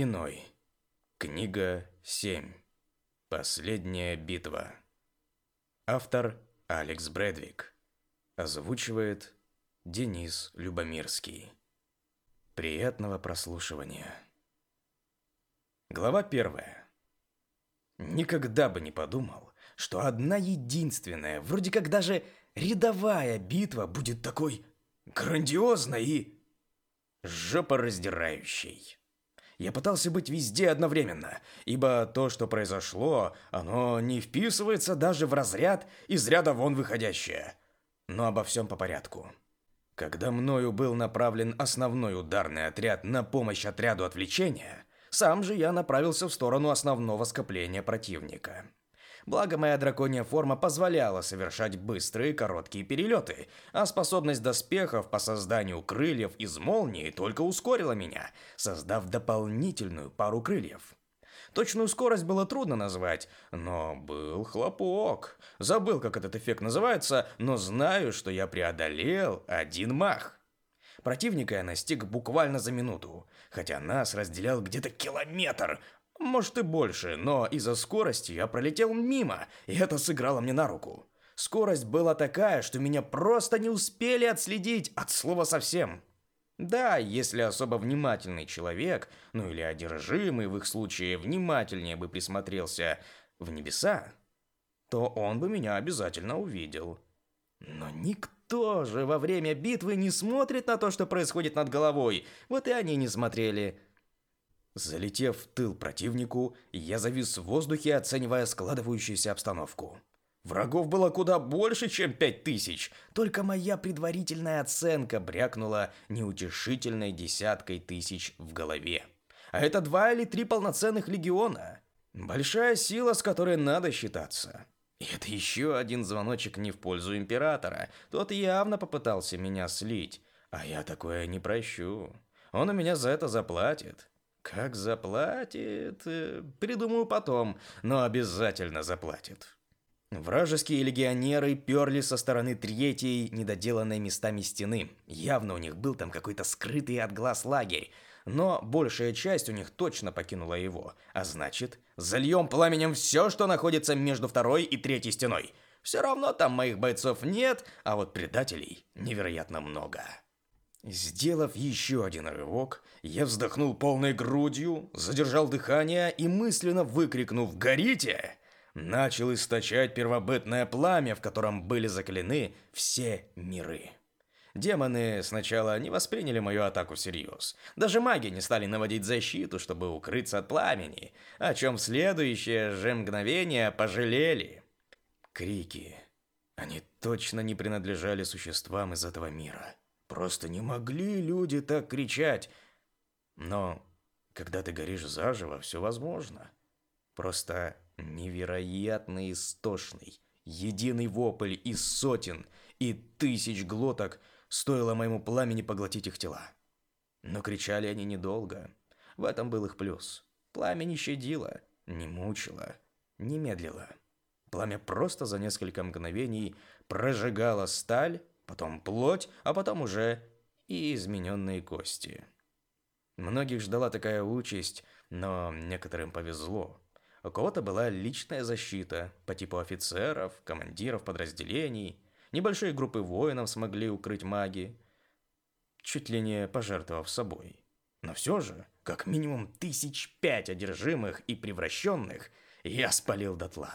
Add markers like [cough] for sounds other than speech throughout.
Иной. Книга 7. Последняя битва. Автор Алекс Брэдвик. Озвучивает Денис Любомирский. Приятного прослушивания. Глава первая. Никогда бы не подумал, что одна единственная, вроде как даже рядовая битва будет такой грандиозной и жопораздирающей. Я пытался быть везде одновременно, ибо то, что произошло, оно не вписывается даже в разряд из ряда вон выходящее. Но обо всем по порядку. Когда мною был направлен основной ударный отряд на помощь отряду отвлечения, сам же я направился в сторону основного скопления противника. Благо, моя драконья форма позволяла совершать быстрые короткие перелеты, а способность доспехов по созданию крыльев из молнии только ускорила меня, создав дополнительную пару крыльев. Точную скорость было трудно назвать, но был хлопок. Забыл, как этот эффект называется, но знаю, что я преодолел один мах. Противника я настиг буквально за минуту, хотя нас разделял где-то километр, может и больше, но из-за скорости я пролетел мимо, и это сыграло мне на руку. Скорость была такая, что меня просто не успели отследить от слова совсем. Да, если особо внимательный человек, ну или одержимый в их случае внимательнее бы присмотрелся в небеса, то он бы меня обязательно увидел. Но никто же во время битвы не смотрит на то, что происходит над головой. Вот и они не смотрели. Залетев в тыл противнику, я завис в воздухе, оценивая складывающуюся обстановку. Врагов было куда больше, чем пять тысяч, только моя предварительная оценка брякнула неутешительной десяткой тысяч в голове. А это два или три полноценных легиона. Большая сила, с которой надо считаться. И это еще один звоночек не в пользу Императора. Тот явно попытался меня слить, а я такое не прощу. Он у меня за это заплатит. Как заплатит? Э, придумаю потом, но обязательно заплатит. Вражеские легионеры перли со стороны третьей, недоделанной местами стены. Явно у них был там какой-то скрытый от глаз лагерь, но большая часть у них точно покинула его. А значит, зальем пламенем все, что находится между второй и третьей стеной. Все равно там моих бойцов нет, а вот предателей невероятно много. Сделав еще один рывок, я вздохнул полной грудью, задержал дыхание и мысленно выкрикнув «Горите!», начал источать первобытное пламя, в котором были закляны все миры. Демоны сначала не восприняли мою атаку всерьез. Даже маги не стали наводить защиту, чтобы укрыться от пламени, о чем следующее же мгновение пожалели. Крики. Они точно не принадлежали существам из этого мира. Просто не могли люди так кричать. Но когда ты горишь заживо, все возможно. Просто невероятно истошный, единый вопль из сотен и тысяч глоток стоило моему пламени поглотить их тела. Но кричали они недолго. В этом был их плюс. Пламя не щадило, не мучило, не медлило. Пламя просто за несколько мгновений прожигало сталь потом плоть, а потом уже и измененные кости. Многих ждала такая участь, но некоторым повезло. У кого-то была личная защита по типу офицеров, командиров подразделений. Небольшие группы воинов смогли укрыть маги, чуть ли не пожертвовав собой. Но все же, как минимум тысяч пять одержимых и превращенных я спалил дотла.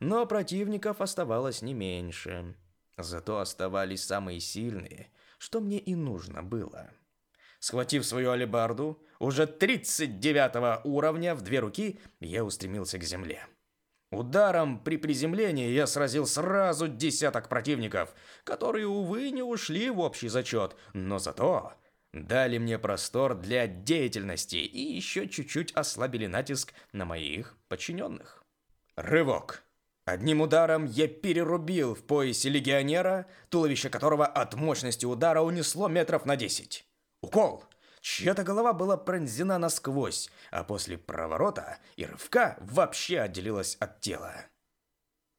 Но противников оставалось не меньше. Зато оставались самые сильные, что мне и нужно было. Схватив свою алебарду, уже 39 уровня в две руки, я устремился к земле. Ударом при приземлении я сразил сразу десяток противников, которые, увы, не ушли в общий зачет, но зато дали мне простор для деятельности и еще чуть-чуть ослабили натиск на моих подчиненных. Рывок. Одним ударом я перерубил в поясе легионера, туловище которого от мощности удара унесло метров на десять. Укол! Чья-то голова была пронзена насквозь, а после проворота и рывка вообще отделилась от тела.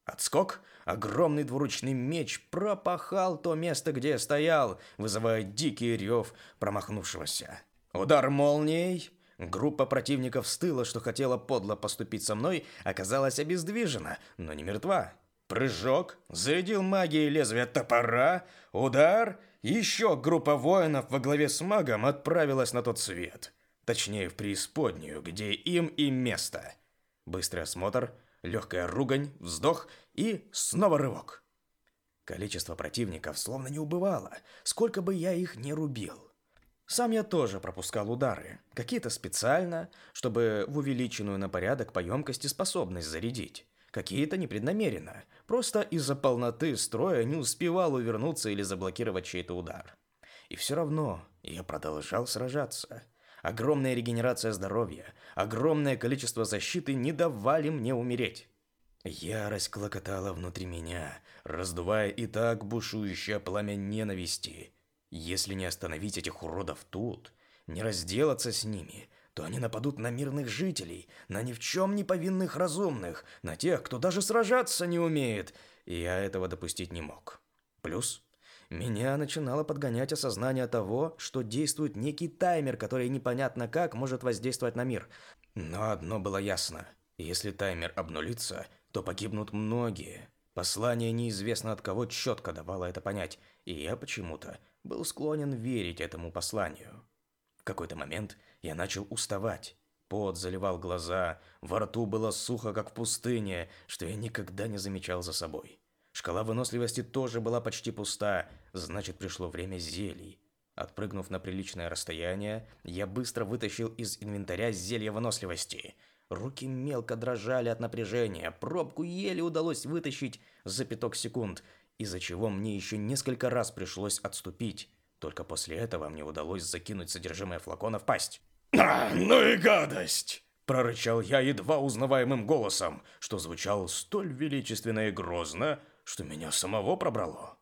Отскок, огромный двуручный меч пропахал то место, где я стоял, вызывая дикий рев промахнувшегося. Удар молнией, Группа противников с тыла, что хотела подло поступить со мной, оказалась обездвижена, но не мертва. Прыжок, зарядил магией лезвие топора, удар, еще группа воинов во главе с магом отправилась на тот свет. Точнее, в преисподнюю, где им и место. Быстрый осмотр, легкая ругань, вздох и снова рывок. Количество противников словно не убывало, сколько бы я их не рубил. Сам я тоже пропускал удары, какие-то специально, чтобы в увеличенную на порядок по емкости способность зарядить. Какие-то непреднамеренно, просто из-за полноты строя не успевал увернуться или заблокировать чей-то удар. И все равно я продолжал сражаться. Огромная регенерация здоровья, огромное количество защиты не давали мне умереть. Ярость клокотала внутри меня, раздувая и так бушующее пламя ненависти. Если не остановить этих уродов тут, не разделаться с ними, то они нападут на мирных жителей, на ни в чем не повинных разумных, на тех, кто даже сражаться не умеет, и я этого допустить не мог. Плюс меня начинало подгонять осознание того, что действует некий таймер, который непонятно как может воздействовать на мир. Но одно было ясно. Если таймер обнулится, то погибнут многие. Послание неизвестно от кого четко давало это понять, и я почему-то был склонен верить этому посланию. В какой-то момент я начал уставать. Пот заливал глаза, во рту было сухо, как в пустыне, что я никогда не замечал за собой. Шкала выносливости тоже была почти пуста, значит, пришло время зелий. Отпрыгнув на приличное расстояние, я быстро вытащил из инвентаря зелье выносливости. Руки мелко дрожали от напряжения, пробку еле удалось вытащить за пяток секунд, из-за чего мне еще несколько раз пришлось отступить. Только после этого мне удалось закинуть содержимое флакона в пасть. «А, [clears throat] ну и гадость!» Прорычал я едва узнаваемым голосом, что звучал столь величественно и грозно, что меня самого пробрало.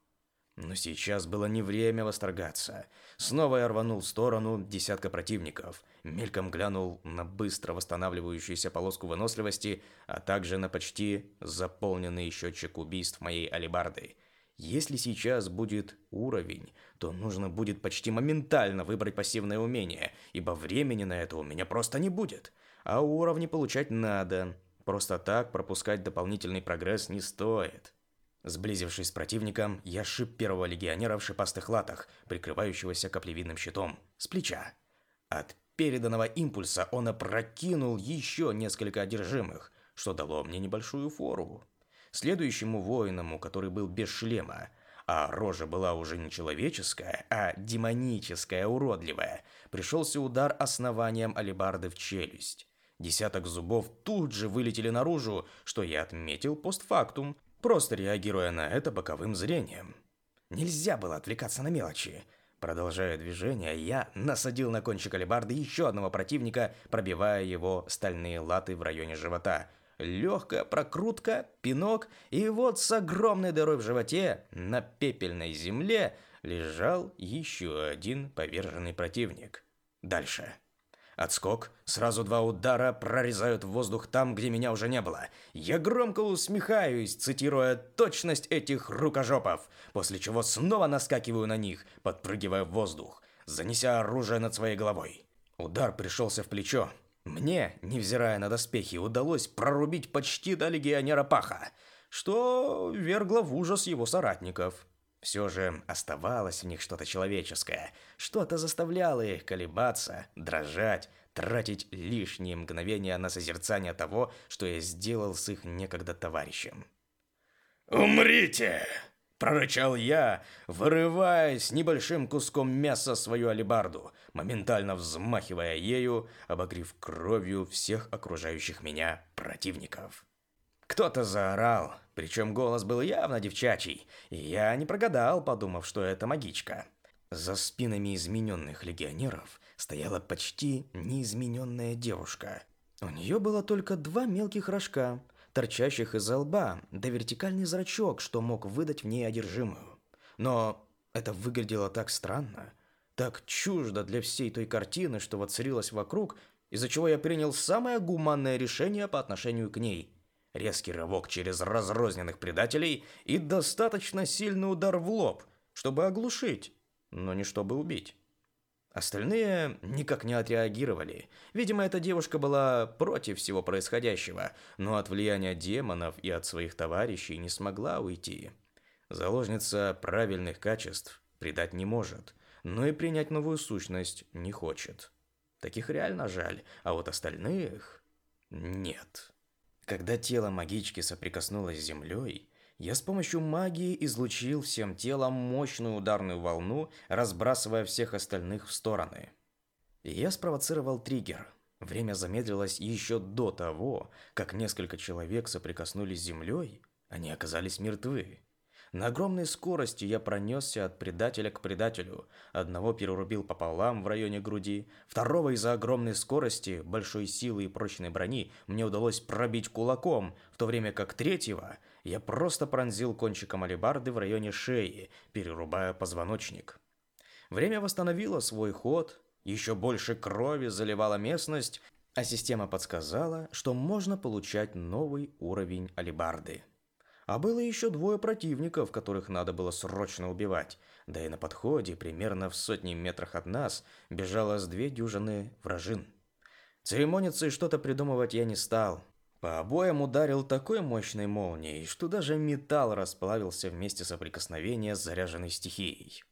Но сейчас было не время восторгаться. Снова я рванул в сторону десятка противников, мельком глянул на быстро восстанавливающуюся полоску выносливости, а также на почти заполненный счетчик убийств моей алебарды. Если сейчас будет уровень, то нужно будет почти моментально выбрать пассивное умение, ибо времени на это у меня просто не будет. А уровни получать надо. Просто так пропускать дополнительный прогресс не стоит. Сблизившись с противником, я шип первого легионера в шипастых латах, прикрывающегося каплевидным щитом, с плеча. От переданного импульса он опрокинул еще несколько одержимых, что дало мне небольшую фору. Следующему воиному, который был без шлема, а рожа была уже не человеческая, а демоническая, уродливая, пришелся удар основанием алебарды в челюсть. Десяток зубов тут же вылетели наружу, что я отметил постфактум, просто реагируя на это боковым зрением. Нельзя было отвлекаться на мелочи. Продолжая движение, я насадил на кончик алебарды еще одного противника, пробивая его стальные латы в районе живота. Легкая прокрутка, пинок, и вот с огромной дырой в животе на пепельной земле лежал еще один поверженный противник. Дальше. Отскок, сразу два удара прорезают воздух там, где меня уже не было. Я громко усмехаюсь, цитируя точность этих рукожопов, после чего снова наскакиваю на них, подпрыгивая в воздух, занеся оружие над своей головой. Удар пришелся в плечо. Мне, невзирая на доспехи, удалось прорубить почти до легионера Паха, что вергло в ужас его соратников. Все же оставалось в них что-то человеческое, что-то заставляло их колебаться, дрожать, тратить лишние мгновения на созерцание того, что я сделал с их некогда товарищем. «Умрите!» – прорычал я, вырываясь небольшим куском мяса свою алебарду, моментально взмахивая ею, обогрев кровью всех окружающих меня противников. Кто-то заорал, причем голос был явно девчачий, и я не прогадал, подумав, что это магичка. За спинами измененных легионеров стояла почти неизмененная девушка. У нее было только два мелких рожка, торчащих из лба, да вертикальный зрачок, что мог выдать в ней одержимую. Но это выглядело так странно, так чуждо для всей той картины, что воцарилась вокруг, из-за чего я принял самое гуманное решение по отношению к ней – резкий рывок через разрозненных предателей и достаточно сильный удар в лоб, чтобы оглушить, но не чтобы убить. Остальные никак не отреагировали. Видимо, эта девушка была против всего происходящего, но от влияния демонов и от своих товарищей не смогла уйти. Заложница правильных качеств предать не может, но и принять новую сущность не хочет. Таких реально жаль, а вот остальных нет. Когда тело магички соприкоснулось с землей, я с помощью магии излучил всем телом мощную ударную волну, разбрасывая всех остальных в стороны. Я спровоцировал триггер. Время замедлилось еще до того, как несколько человек соприкоснулись с землей, они оказались мертвы. На огромной скорости я пронесся от предателя к предателю. Одного перерубил пополам в районе груди, второго из-за огромной скорости, большой силы и прочной брони мне удалось пробить кулаком, в то время как третьего я просто пронзил кончиком алебарды в районе шеи, перерубая позвоночник. Время восстановило свой ход, еще больше крови заливала местность, а система подсказала, что можно получать новый уровень алебарды. А было еще двое противников, которых надо было срочно убивать. Да и на подходе, примерно в сотни метрах от нас, бежало с две дюжины вражин. Церемониться и что-то придумывать я не стал. По обоям ударил такой мощной молнией, что даже металл расплавился вместе соприкосновения с заряженной стихией.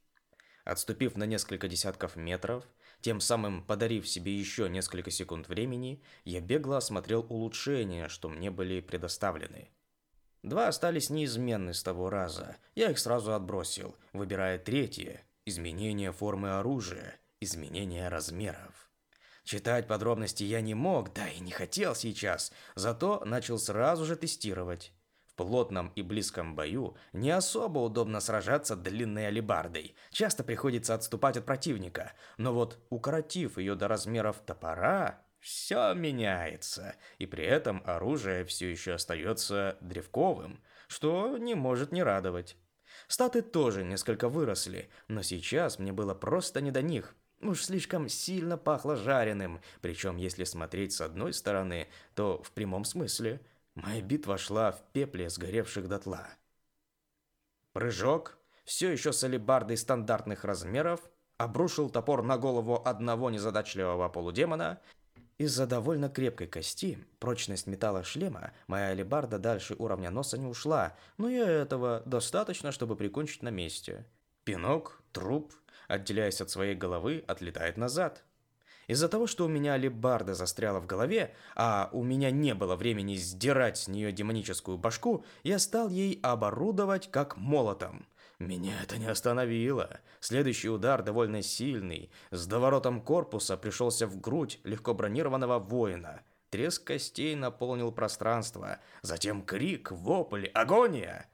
Отступив на несколько десятков метров, тем самым подарив себе еще несколько секунд времени, я бегло осмотрел улучшения, что мне были предоставлены – Два остались неизменны с того раза. Я их сразу отбросил, выбирая третье – изменение формы оружия, изменение размеров. Читать подробности я не мог, да и не хотел сейчас, зато начал сразу же тестировать. В плотном и близком бою не особо удобно сражаться длинной алебардой. Часто приходится отступать от противника, но вот укоротив ее до размеров топора, все меняется, и при этом оружие все еще остается древковым, что не может не радовать. Статы тоже несколько выросли, но сейчас мне было просто не до них. Уж слишком сильно пахло жареным, причем если смотреть с одной стороны, то в прямом смысле. Моя битва шла в пепле сгоревших дотла. Прыжок, все еще с алебардой стандартных размеров, обрушил топор на голову одного незадачливого полудемона из-за довольно крепкой кости, прочность металла шлема, моя алебарда дальше уровня носа не ушла, но и этого достаточно, чтобы прикончить на месте. Пинок, труп, отделяясь от своей головы, отлетает назад. Из-за того, что у меня алебарда застряла в голове, а у меня не было времени сдирать с нее демоническую башку, я стал ей оборудовать как молотом. Меня это не остановило. Следующий удар довольно сильный. С доворотом корпуса пришелся в грудь легко бронированного воина. Треск костей наполнил пространство. Затем крик, вопль, агония.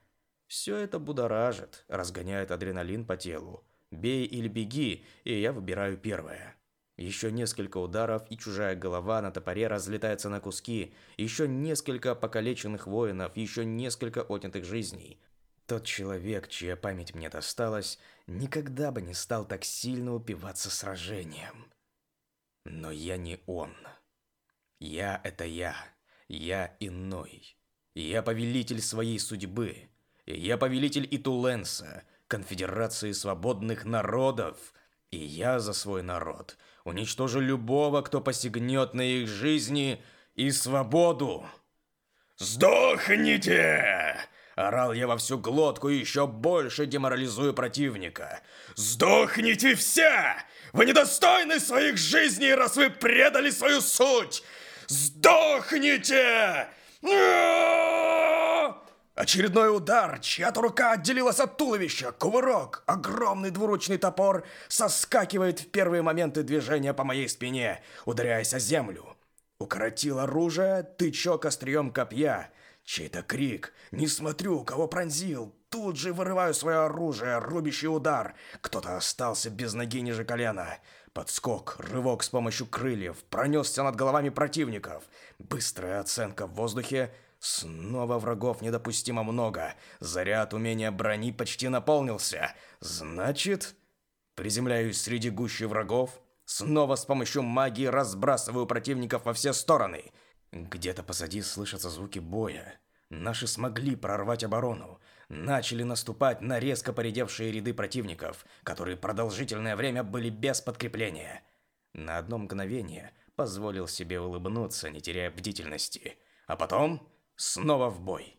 Все это будоражит, разгоняет адреналин по телу. Бей или беги, и я выбираю первое. Еще несколько ударов, и чужая голова на топоре разлетается на куски. Еще несколько покалеченных воинов, еще несколько отнятых жизней. Тот человек, чья память мне досталась, никогда бы не стал так сильно упиваться сражением. Но я не он. Я — это я. Я иной. Я повелитель своей судьбы. Я повелитель Итуленса, конфедерации свободных народов. И я за свой народ уничтожу любого, кто посягнет на их жизни и свободу. «Сдохните!» Орал я во всю глотку, еще больше деморализуя противника. «Сдохните все! Вы недостойны своих жизней, раз вы предали свою суть! Сдохните!» Очередной удар, чья-то рука отделилась от туловища, кувырок, огромный двуручный топор соскакивает в первые моменты движения по моей спине, ударяясь о землю. Укоротил оружие, тычок острием копья, Чей-то крик. Не смотрю, кого пронзил. Тут же вырываю свое оружие, рубящий удар. Кто-то остался без ноги ниже колена. Подскок, рывок с помощью крыльев, пронесся над головами противников. Быстрая оценка в воздухе. Снова врагов недопустимо много. Заряд умения брони почти наполнился. Значит, приземляюсь среди гущи врагов. Снова с помощью магии разбрасываю противников во все стороны. Где-то позади слышатся звуки боя. Наши смогли прорвать оборону, начали наступать на резко поредевшие ряды противников, которые продолжительное время были без подкрепления. На одно мгновение позволил себе улыбнуться, не теряя бдительности, а потом снова в бой.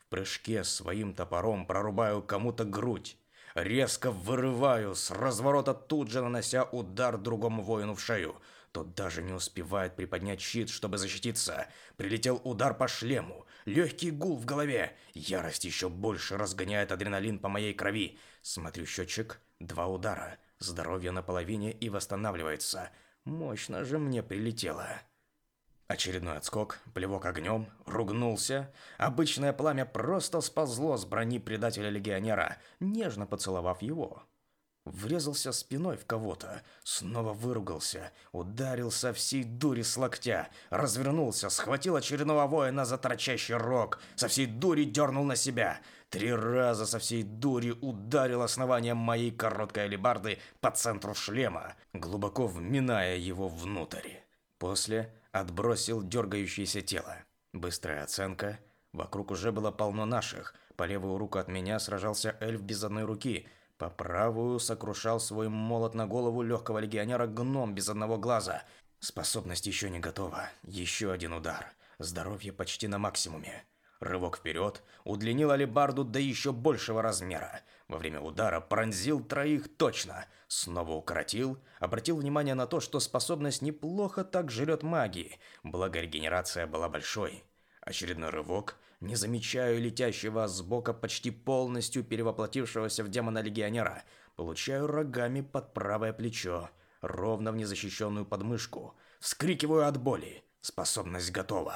В прыжке своим топором прорубаю кому-то грудь, резко вырываю с разворота, тут же нанося удар другому воину в шею – тот даже не успевает приподнять щит, чтобы защититься. Прилетел удар по шлему. Легкий гул в голове. Ярость еще больше разгоняет адреналин по моей крови. Смотрю счетчик. Два удара. Здоровье на половине и восстанавливается. Мощно же мне прилетело. Очередной отскок, плевок огнем, ругнулся. Обычное пламя просто сползло с брони предателя-легионера, нежно поцеловав его. Врезался спиной в кого-то, снова выругался, ударил со всей дури с локтя, развернулся, схватил очередного воина за торчащий рог, со всей дури дернул на себя. Три раза со всей дури ударил основанием моей короткой алебарды по центру шлема, глубоко вминая его внутрь. После отбросил дергающееся тело. Быстрая оценка. Вокруг уже было полно наших. По левую руку от меня сражался эльф без одной руки – по правую сокрушал свой молот на голову легкого легионера гном без одного глаза. Способность еще не готова. Еще один удар. Здоровье почти на максимуме. Рывок вперед, удлинил алебарду до еще большего размера. Во время удара пронзил троих точно. Снова укоротил, обратил внимание на то, что способность неплохо так жрет магии, благо регенерация была большой. Очередной рывок, не замечаю летящего сбока почти полностью перевоплотившегося в демона-легионера. Получаю рогами под правое плечо, ровно в незащищенную подмышку. Вскрикиваю от боли. Способность готова.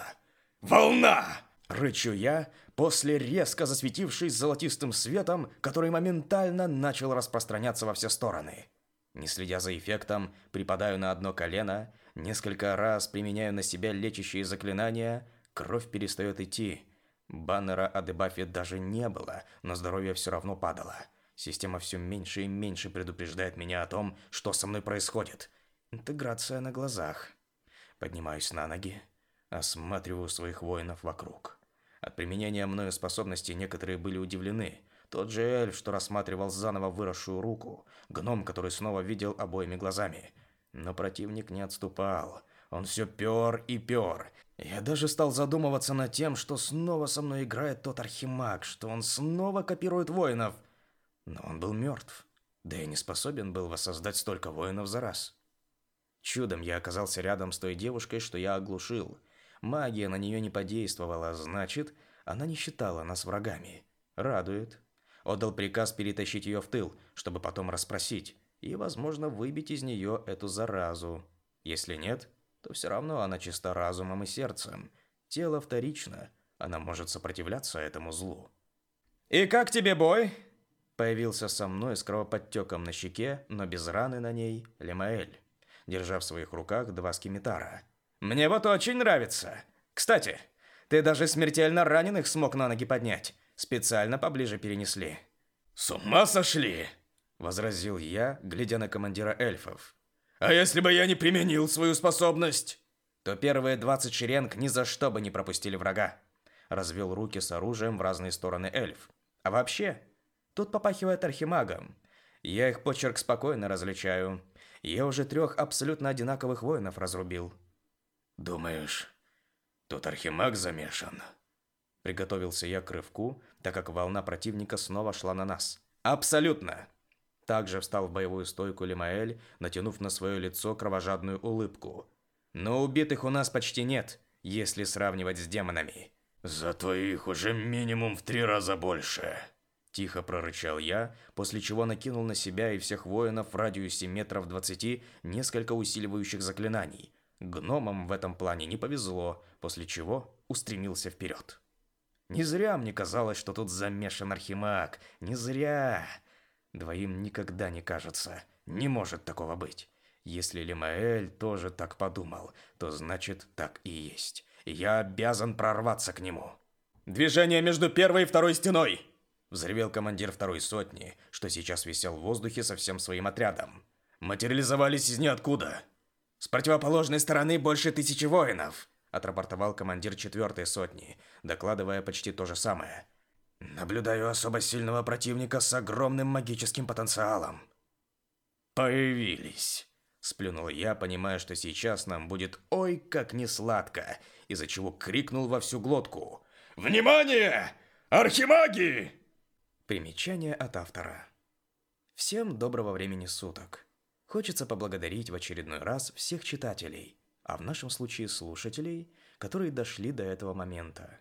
«Волна!» Рычу я, после резко засветившись золотистым светом, который моментально начал распространяться во все стороны. Не следя за эффектом, припадаю на одно колено, несколько раз применяю на себя лечащие заклинания, кровь перестает идти, Баннера о дебафе даже не было, но здоровье все равно падало. Система все меньше и меньше предупреждает меня о том, что со мной происходит. Интеграция на глазах. Поднимаюсь на ноги, осматриваю своих воинов вокруг. От применения мною способностей некоторые были удивлены. Тот же эльф, что рассматривал заново выросшую руку, гном, который снова видел обоими глазами. Но противник не отступал. Он все пер и пер, я даже стал задумываться над тем, что снова со мной играет тот архимаг, что он снова копирует воинов. Но он был мертв, да и не способен был воссоздать столько воинов за раз. Чудом я оказался рядом с той девушкой, что я оглушил. Магия на нее не подействовала, значит, она не считала нас врагами. Радует. Отдал приказ перетащить ее в тыл, чтобы потом расспросить и, возможно, выбить из нее эту заразу. Если нет, то все равно она чиста разумом и сердцем. Тело вторично, она может сопротивляться этому злу. «И как тебе бой?» Появился со мной с кровоподтеком на щеке, но без раны на ней, Лемаэль, держа в своих руках два скимитара. «Мне вот очень нравится. Кстати, ты даже смертельно раненых смог на ноги поднять. Специально поближе перенесли». «С ума сошли!» – возразил я, глядя на командира эльфов. А если бы я не применил свою способность? То первые 20 шеренг ни за что бы не пропустили врага. Развел руки с оружием в разные стороны эльф. А вообще, тут попахивает архимагом. Я их почерк спокойно различаю. Я уже трех абсолютно одинаковых воинов разрубил. Думаешь, тут архимаг замешан? Приготовился я к рывку, так как волна противника снова шла на нас. Абсолютно. Также встал в боевую стойку Лимаэль, натянув на свое лицо кровожадную улыбку. Но убитых у нас почти нет, если сравнивать с демонами. Зато их уже минимум в три раза больше. Тихо прорычал я, после чего накинул на себя и всех воинов в радиусе метров двадцати несколько усиливающих заклинаний. Гномам в этом плане не повезло, после чего устремился вперед. Не зря мне казалось, что тут замешан Архимаг. Не зря. Двоим никогда не кажется. Не может такого быть. Если Лимаэль тоже так подумал, то значит так и есть. Я обязан прорваться к нему. «Движение между первой и второй стеной!» Взревел командир второй сотни, что сейчас висел в воздухе со всем своим отрядом. «Материализовались из ниоткуда. С противоположной стороны больше тысячи воинов. отрапортовал командир четвертой сотни, докладывая почти то же самое. Наблюдаю особо сильного противника с огромным магическим потенциалом. Появились. Сплюнул я, понимая, что сейчас нам будет ой как не сладко, из-за чего крикнул во всю глотку. «Внимание! Архимаги!» Примечание от автора. Всем доброго времени суток. Хочется поблагодарить в очередной раз всех читателей, а в нашем случае слушателей, которые дошли до этого момента.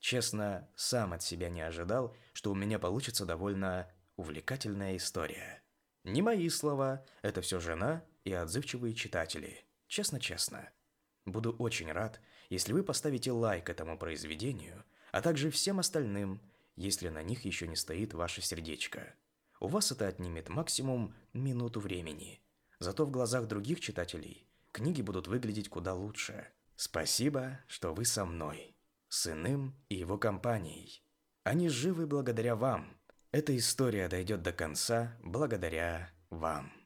Честно, сам от себя не ожидал, что у меня получится довольно увлекательная история. Не мои слова, это все жена и отзывчивые читатели. Честно-честно. Буду очень рад, если вы поставите лайк этому произведению, а также всем остальным, если на них еще не стоит ваше сердечко. У вас это отнимет максимум минуту времени. Зато в глазах других читателей книги будут выглядеть куда лучше. Спасибо, что вы со мной, с Иным и его компанией. Они живы благодаря вам. Эта история дойдет до конца благодаря вам.